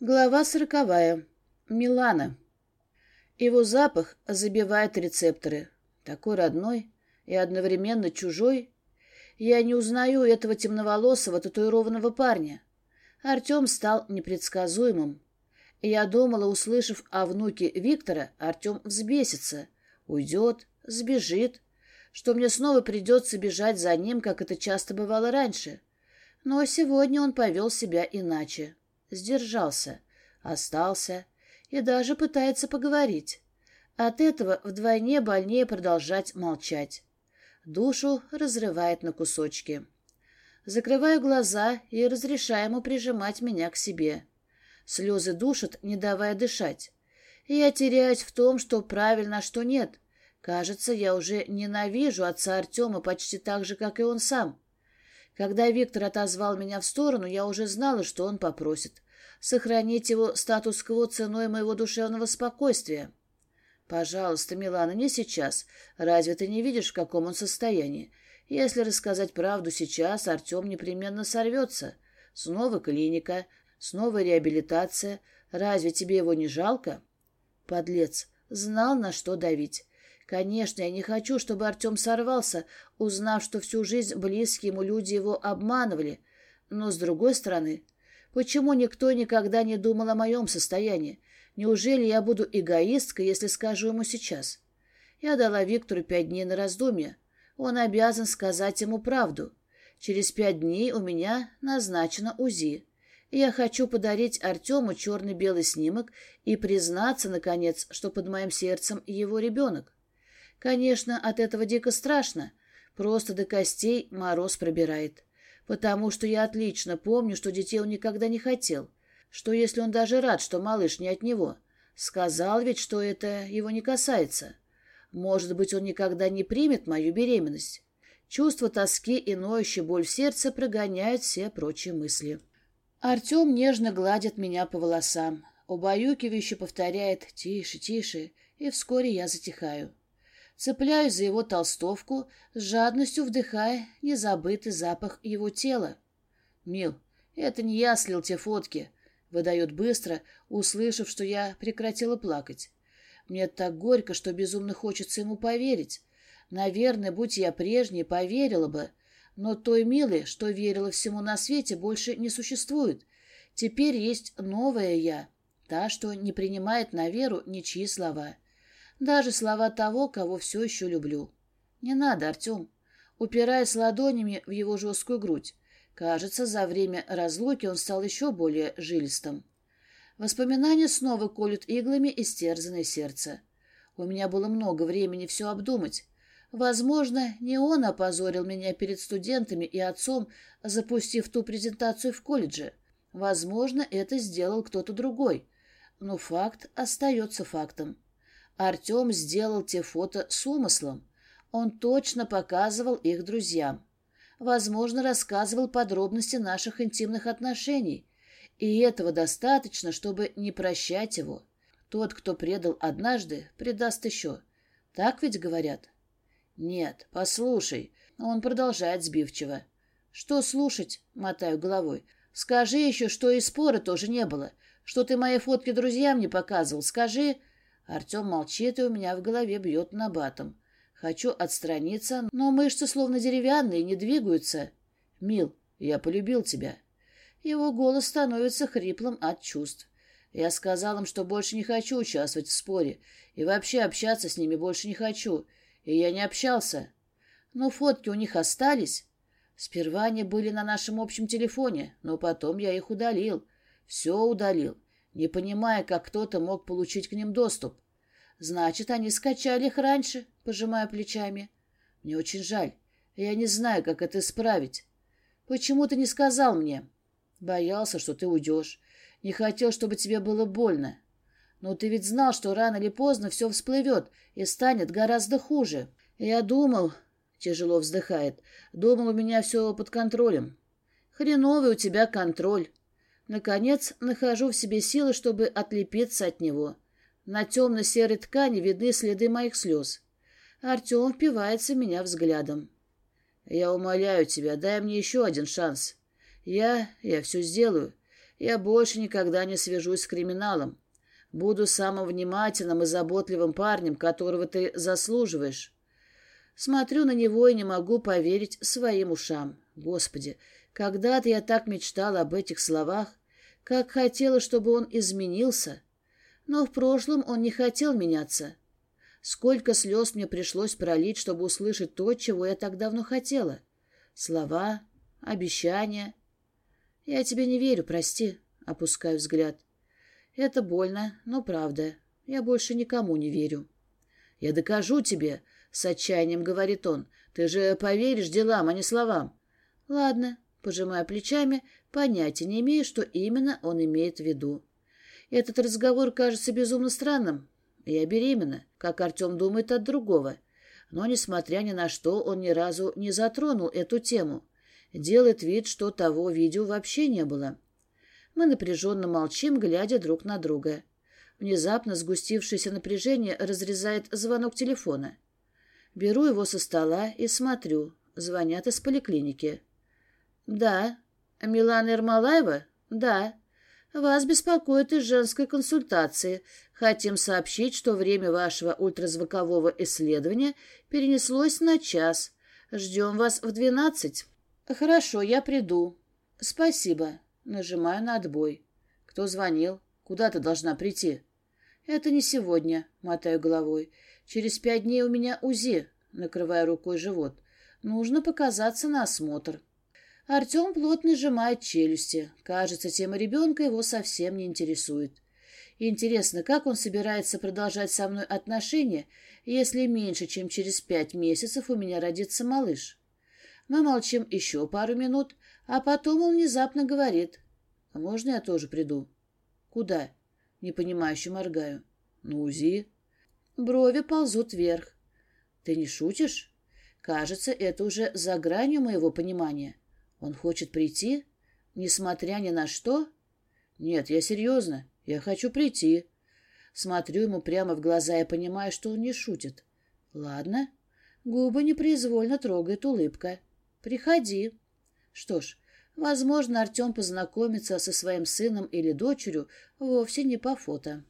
Глава сороковая. Милана. Его запах забивает рецепторы. Такой родной и одновременно чужой. Я не узнаю этого темноволосого татуированного парня. Артем стал непредсказуемым. Я думала, услышав о внуке Виктора, Артем взбесится, уйдет, сбежит, что мне снова придется бежать за ним, как это часто бывало раньше. Но сегодня он повел себя иначе сдержался, остался и даже пытается поговорить. От этого вдвойне больнее продолжать молчать. Душу разрывает на кусочки. Закрываю глаза и разрешаю ему прижимать меня к себе. Слезы душат, не давая дышать. Я теряюсь в том, что правильно, а что нет. Кажется, я уже ненавижу отца Артема почти так же, как и он сам. Когда Виктор отозвал меня в сторону, я уже знала, что он попросит. Сохранить его статус-кво ценой моего душевного спокойствия. Пожалуйста, Милана, не сейчас. Разве ты не видишь, в каком он состоянии? Если рассказать правду сейчас, Артем непременно сорвется. Снова клиника, снова реабилитация. Разве тебе его не жалко? Подлец. Знал, на что давить. Конечно, я не хочу, чтобы Артем сорвался, узнав, что всю жизнь близкие ему люди его обманывали. Но, с другой стороны, почему никто никогда не думал о моем состоянии? Неужели я буду эгоисткой, если скажу ему сейчас? Я дала Виктору пять дней на раздумье. Он обязан сказать ему правду. Через пять дней у меня назначено УЗИ. Я хочу подарить Артему черно-белый снимок и признаться, наконец, что под моим сердцем его ребенок. Конечно, от этого дико страшно. Просто до костей мороз пробирает. Потому что я отлично помню, что детей он никогда не хотел. Что если он даже рад, что малыш не от него. Сказал ведь, что это его не касается. Может быть, он никогда не примет мою беременность. Чувство тоски и ноющая боль в сердце прогоняют все прочие мысли. Артем нежно гладит меня по волосам. Убаюкивающе повторяет «тише, тише», и вскоре я затихаю. Цепляюсь за его толстовку, с жадностью вдыхая незабытый запах его тела. «Мил, это не я слил те фотки», — выдает быстро, услышав, что я прекратила плакать. Мне так горько, что безумно хочется ему поверить. Наверное, будь я прежней, поверила бы. Но той Милы, что верила всему на свете, больше не существует. Теперь есть новая я, та, что не принимает на веру ничьи слова. Даже слова того, кого все еще люблю. Не надо, Артем. Упираясь ладонями в его жесткую грудь. Кажется, за время разлуки он стал еще более жилистым. Воспоминания снова колют иглами истерзанное сердце. У меня было много времени все обдумать. Возможно, не он опозорил меня перед студентами и отцом, запустив ту презентацию в колледже. Возможно, это сделал кто-то другой. Но факт остается фактом. Артем сделал те фото с умыслом. Он точно показывал их друзьям. Возможно, рассказывал подробности наших интимных отношений. И этого достаточно, чтобы не прощать его. Тот, кто предал однажды, предаст еще. Так ведь говорят? Нет, послушай. Он продолжает сбивчиво. Что слушать? Мотаю головой. Скажи еще, что и спора тоже не было. Что ты мои фотки друзьям не показывал. Скажи... Артем молчит, и у меня в голове бьет набатом. Хочу отстраниться, но мышцы словно деревянные, не двигаются. «Мил, я полюбил тебя». Его голос становится хриплым от чувств. Я сказал им, что больше не хочу участвовать в споре, и вообще общаться с ними больше не хочу, и я не общался. Но фотки у них остались. Сперва они были на нашем общем телефоне, но потом я их удалил. Все удалил не понимая, как кто-то мог получить к ним доступ. Значит, они скачали их раньше, пожимая плечами. Мне очень жаль. Я не знаю, как это исправить. Почему ты не сказал мне? Боялся, что ты уйдешь. Не хотел, чтобы тебе было больно. Но ты ведь знал, что рано или поздно все всплывет и станет гораздо хуже. Я думал, тяжело вздыхает, думал, у меня все под контролем. Хреновый у тебя контроль. Наконец, нахожу в себе силы, чтобы отлепиться от него. На темно-серой ткани видны следы моих слез. Артем впивается меня взглядом. «Я умоляю тебя, дай мне еще один шанс. Я... я все сделаю. Я больше никогда не свяжусь с криминалом. Буду самым внимательным и заботливым парнем, которого ты заслуживаешь. Смотрю на него и не могу поверить своим ушам. Господи, когда-то я так мечтала об этих словах, как хотела, чтобы он изменился. Но в прошлом он не хотел меняться. Сколько слез мне пришлось пролить, чтобы услышать то, чего я так давно хотела. Слова, обещания. Я тебе не верю, прости, опускаю взгляд. Это больно, но правда. Я больше никому не верю. Я докажу тебе, с отчаянием говорит он. Ты же поверишь делам, а не словам. Ладно, пожимая плечами, понятия не имею, что именно он имеет в виду. Этот разговор кажется безумно странным. Я беременна, как Артем думает от другого. Но, несмотря ни на что, он ни разу не затронул эту тему. Делает вид, что того видео вообще не было. Мы напряженно молчим, глядя друг на друга. Внезапно сгустившееся напряжение разрезает звонок телефона. Беру его со стола и смотрю. Звонят из поликлиники. «Да». «Милана Ермолаева?» «Да». «Вас беспокоит из женской консультации. Хотим сообщить, что время вашего ультразвукового исследования перенеслось на час. Ждем вас в двенадцать». «Хорошо, я приду». «Спасибо». Нажимаю на отбой. «Кто звонил? Куда ты должна прийти?» «Это не сегодня», — мотаю головой. «Через пять дней у меня УЗИ», — накрывая рукой живот. «Нужно показаться на осмотр». Артем плотно сжимает челюсти. Кажется, тема ребенка его совсем не интересует. Интересно, как он собирается продолжать со мной отношения, если меньше, чем через пять месяцев у меня родится малыш? Мы молчим еще пару минут, а потом он внезапно говорит. «А можно я тоже приду?» «Куда?» Непонимающе моргаю. «На УЗИ». Брови ползут вверх. «Ты не шутишь?» Кажется, это уже за гранью моего понимания. Он хочет прийти, несмотря ни на что? Нет, я серьезно. Я хочу прийти. Смотрю ему прямо в глаза и понимаю, что он не шутит. Ладно. Губы непроизвольно трогает улыбка. Приходи. Что ж, возможно, Артем познакомится со своим сыном или дочерью вовсе не по фото.